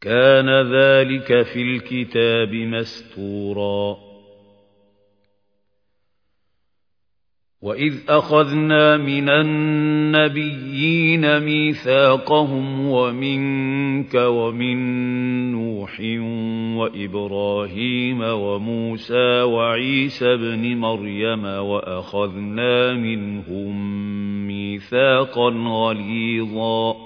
كان ذلك في الكتاب مستورا. وإذ أخذنا من النبيين ميثاقهم ومنك ومن نوح وإبراهيم وموسى وعيسى بن مريم وأخذنا منهم ميثاقا غليظا.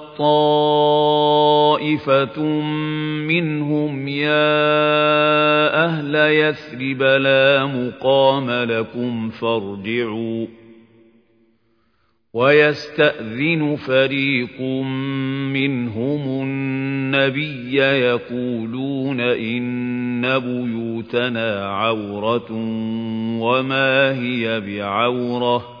طائفة منهم يا أهل يثرب لا مقام لكم فارجعوا. ويستأذن فريق منهم النبي يقولون إن بيوتنا عورة وما هي بعورة.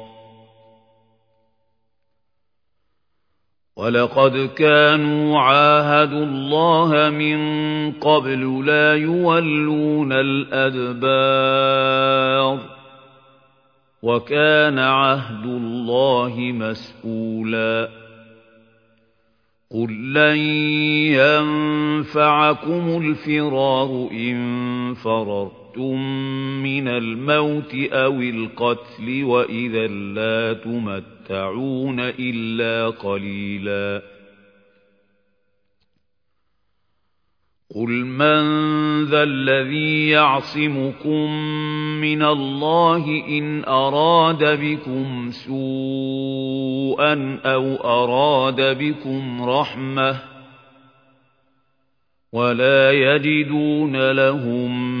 ولقد كانوا عاهدوا الله من قبل لا يولون الأدبار وكان عهد الله مسؤولا قل لن ينفعكم الفرار إن فررتم من الموت أو القتل وإذا لا تمت يتمتعون إلا قليلا قل من ذا الذي يعصمكم من الله إن أراد بكم سوءا أو أراد بكم رحمة ولا يجدون لهم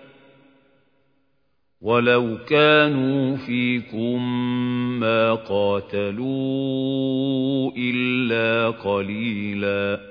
ولو كانوا فيكم ما قاتلوا إلا قليلاً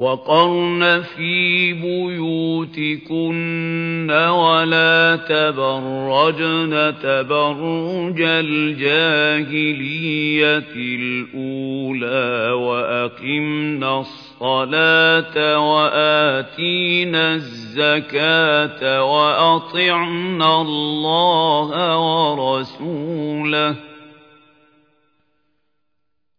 وقرن في بيوتكن ولا تبرجن تبرج الجاهلية الأولى وأقمنا الصلاة وآتينا الزكاة وأطعنا الله ورسوله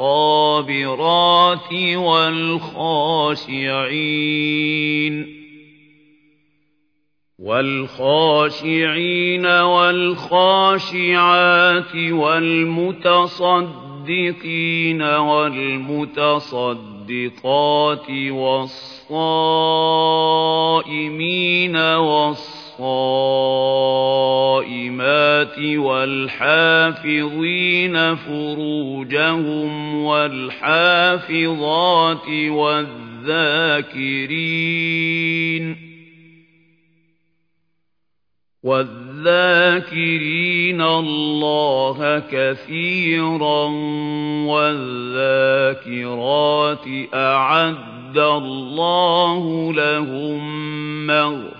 والصابرات والخاشعين والخاشعين والخاشعات والمتصدقين والمتصدقات والصائمين والصائمين الصائمات والحافظين فروجهم والحافظات والذاكرين والذاكرين الله كثيرا والذاكرات أعد الله لهم مغفرة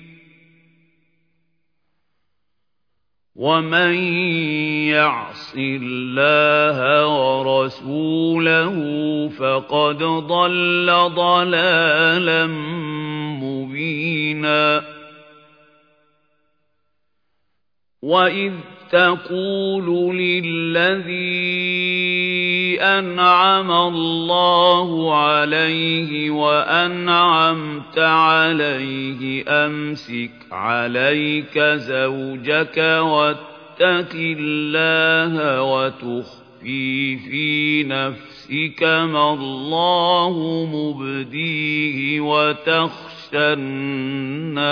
ومن يعص الله ورسوله فقد ضل ضلالا مبينا وإذ تقول للذي أنعم الله عليه وأنعمت عليه. أمسك عليك زوجك واتق الله وتخفي في نفسك ما الله مبديه وتخشى الناس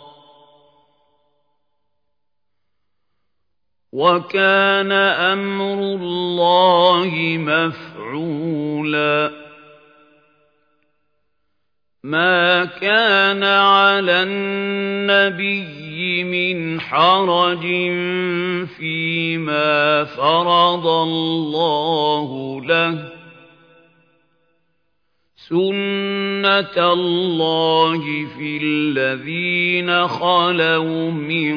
وكان أمر الله مفعولا. ما كان على النبي من حرج فيما فرض الله له. سُنَّةَ اللَّهِ فِي الَّذِينَ خَلَوْا مِن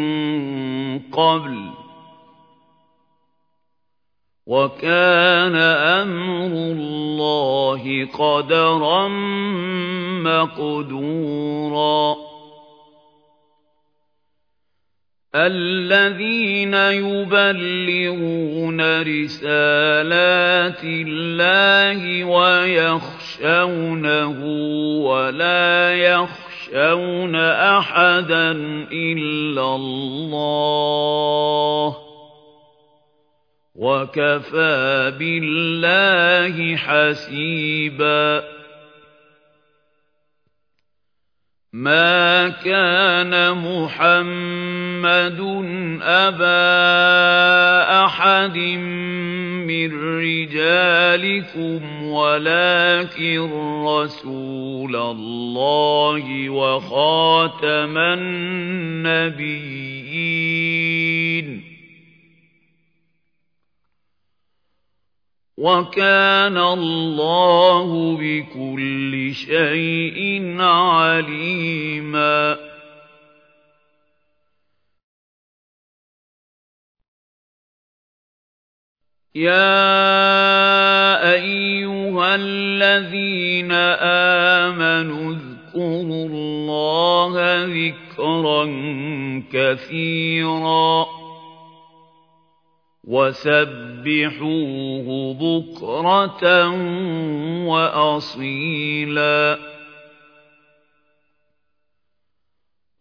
قَبْلُ ۚ. وَكَانَ أَمْرُ اللَّهِ قَدَرًا مَّقْدُورًا. الَّذِينَ يُبَلِّغُونَ رِسَالَاتِ اللَّهِ وَيَخْشَوْنَهُ وَلَا يَخْشَوْنَ أَحَدًا إِلَّا اللَّهَ ۗ. وَكَفَىٰ بِاللَّهِ حَسِيبًا مَا كَانَ مُحَمَّدٌ أَبَا أَحَدٍ مِّن رِّجَالِكُمْ وَلَٰكِن رَّسُولَ اللَّهِ وَخَاتَمَ النَّبِيِّينَ وَكَانَ اللَّهُ بِكُلِّ شَيْءٍ عَلِيمًا. يَا أَيُّهَا الَّذِينَ آمَنُوا اذْكُرُوا اللَّهَ ذِكْرًا كَثِيرًا. وَسَبِّحُوهُ بُكْرَةً وَأَصِيلًا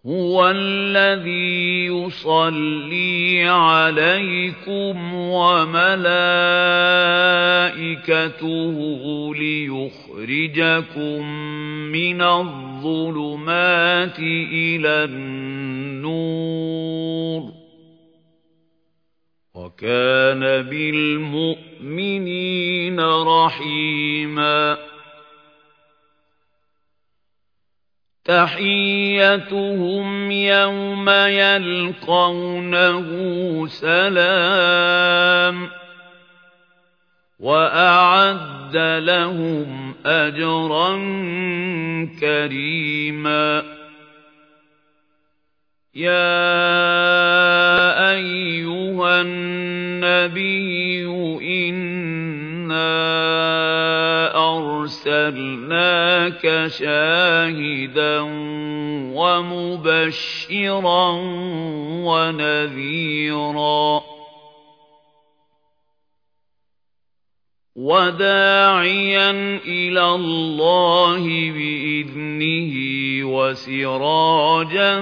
هُوَ الَّذِي يُصَلِّي عَلَيْكُمْ وَمَلَائِكَتُهُ لِيُخْرِجَكُم مِّنَ الظُّلُمَاتِ إِلَى النُّورِ وَكَانَ بِالْمُؤْمِنِينَ رَحِيمًا. تَحِيَّتُهُمْ يَوْمَ يَلْقَوْنَهُ سَلَامٌ ۚ وَأَعَدَّ لَهُمْ أَجْرًا كَرِيمًا. يَا أَيُّهَا النَّبِيُّ إِنَّا أَرْسَلْنَاكَ شَاهِدًا وَمُبَشِّرًا وَنَذِيرًا وَدَاعِيًا إِلَى اللَّهِ بِإِذْنِهِ وَسِرَاجًا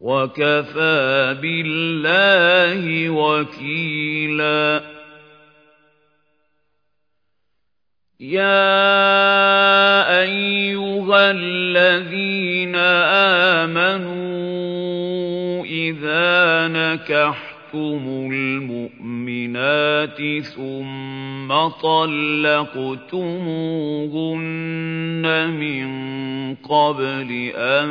وَكَفَىٰ بِاللَّهِ وَكِيلًا. يَا أَيُّهَا الَّذِينَ آمَنُوا إِذَا نَكَحْتُمُ الْمُؤْمِنَاتِ ثُمَّ طَلَّقْتُمُوهُنَّ مِن قَبْلِ أَن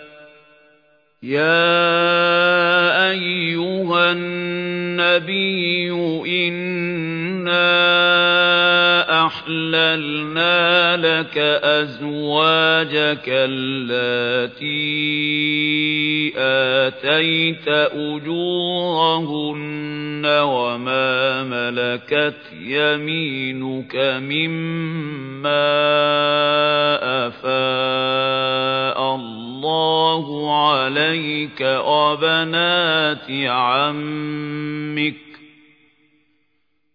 يَا أَيُّهَا النَّبِيُّ إِنَّا أحللنا لك أزواجك التي آتيت أجورهن وما ملكت يمينك مما أفاء الله عليك وبنات عمك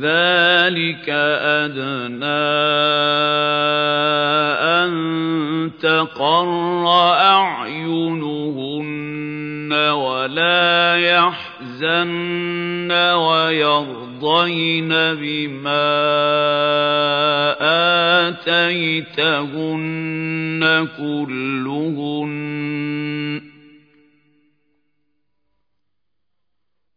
ذلك أدنى أن تقر أعينهن ولا يحزن ويرضين بما آتيتهن كلهن.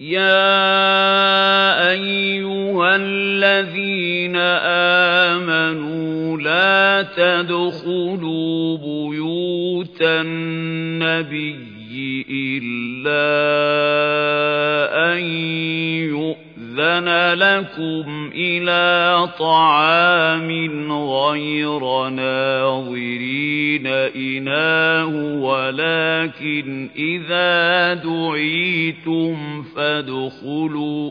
يا أيها الذين آمنوا لا تدخلوا بيوت النبي إلا أن أذن لكم إلى طعام غير ناظرين إناه ولكن إذا دعيتم فادخلوا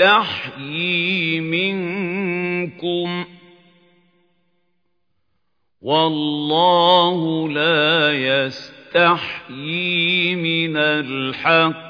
منكم مِنكُمْ وَاللَّهُ لَا يَسْتَحْيِي مِنَ الْحَقِّ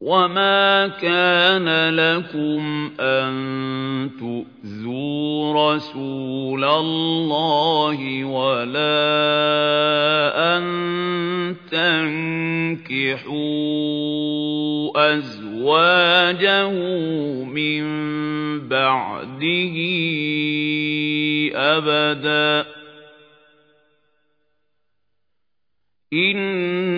وَمَا كَانَ لَكُمْ أَن تُؤْذُوا رَسُولَ اللَّهِ وَلَا أَن تَنكِحُوا أَزْوَاجَهُ مِن بَعْدِهِ أَبَدًا إِنَّ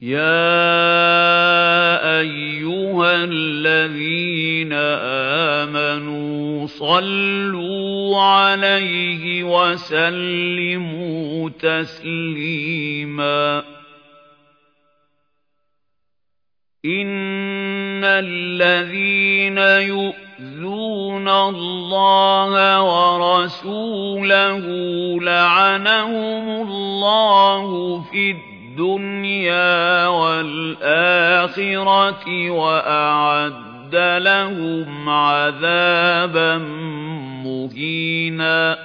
يَا أَيُّهَا الَّذِينَ آمَنُوا صَلُّوا عَلَيْهِ وَسَلِّمُوا تَسْلِيمًا. إِنَّ الَّذِينَ يُؤْذُونَ اللَّهَ وَرَسُولَهُ لَعَنَهُمُ اللَّهُ فِي الدُّنْيَا وَالْآخِرَةِ وَأَعَدَّ لَهُمْ عَذَابًا مُّهِينًا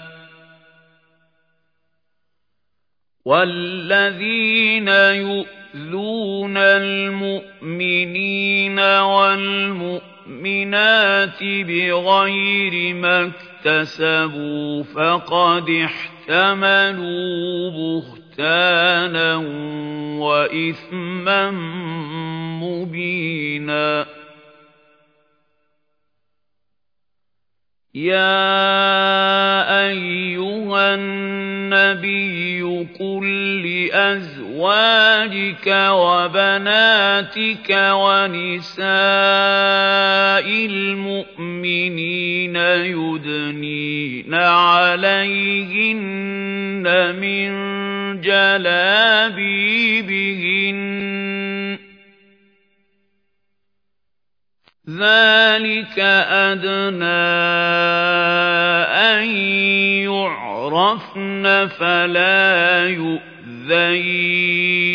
وَالَّذِينَ يُؤْذُونَ الْمُؤْمِنِينَ وَالْمُؤْمِنَاتِ بِغَيْرِ مَا اكْتَسَبُوا فَقَدِ احْتَمَلُوا بُهْتَانًا وَإِثْمًا مُّبِينًا. يَا أَيُّهَا النَّبِيُّ قُل لِّأَزْوَاجِكَ وَبَنَاتِكَ الْمُؤْمِنِينَ يُدْنِينَ عَلَيْهِنَّ مِن جَلَابِيبِهِنَّ ۚ. ذَٰلِكَ أَدْنَىٰ أَن يُعْرَفْنَ فَلَا يُؤْذَيْنَ ۗ.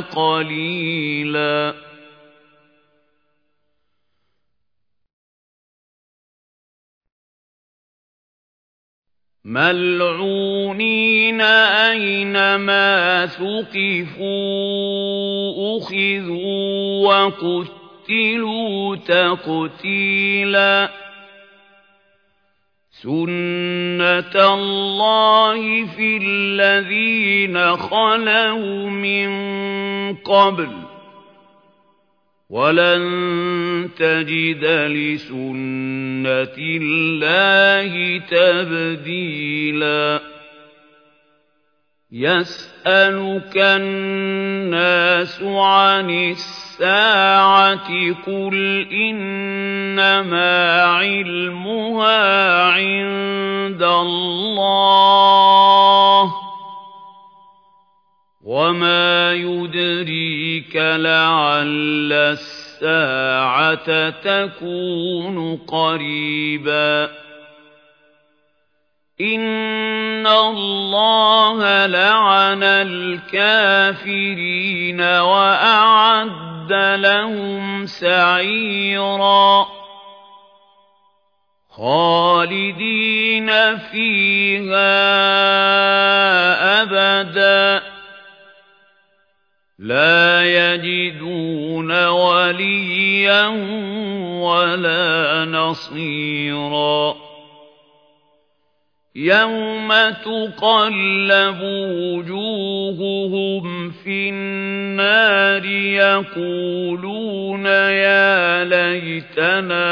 قليلا. ملعونين أينما ثقفوا أخذوا وقتلوا تقتيلاً. سُنَّةَ اللَّهِ فِي الَّذِينَ خَلَوْا مِن قَبْلُ وَلَن تَجِدَ لِسُنَّةِ اللَّهِ تَبْدِيلًا يَسْأَلُكَ النَّاسُ عَنِ السَّاعَةِ السَّاعَةِ قُلْ إِنَّمَا عِلْمُهَا عِندَ اللَّهِ وَمَا يُدْرِيكَ لَعَلَّ السَّاعَةَ تَكُونُ قَرِيبًا إِنَّ اللَّهَ لَعَنَ الْكَافِرِينَ وَأَعَدَّ وَأَعَدَّ لَهُمْ سَعِيرًا. خَالِدِينَ فِيهَا أَبَدًا. لَا يَجِدُونَ وَلِيًّا وَلَا نَصِيرًا. يَوْمَ تُقَلَّبُ وُجُوهُهُمْ فِي النَّارِ يَقُولُونَ يَا لَيْتَنَا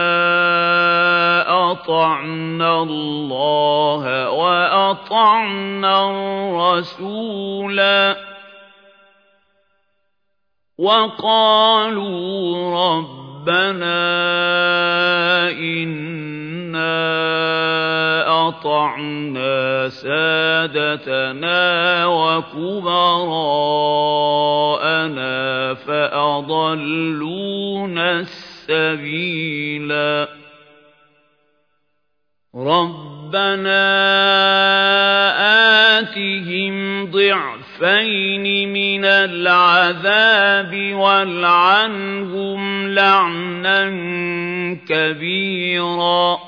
أَطَعْنَا اللَّهَ وَأَطَعْنَا الرَّسُولَا وَقَالُوا رَبَّنَا إِنَّا أَطَعْنَا سَادَتَنَا وَكُبَرَاءَنَا فَأَضَلُّونَا السَّبِيلَا رَبَّنَا آتِهِمْ ضِعْفَيْنِ مِنَ الْعَذَابِ وَالْعَنْهُمْ لَعْنًا كَبِيرًا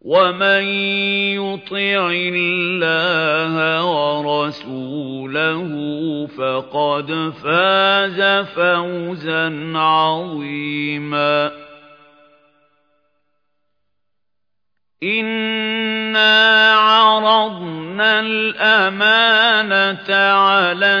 وَمَن يُطِعِ اللَّهَ وَرَسُولَهُ فَقَدْ فَازَ فَوْزًا عَظِيمًا إِنَّا عَرَضْنَا الْأَمَانَةَ عَلَى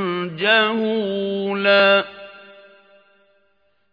جَهُولًا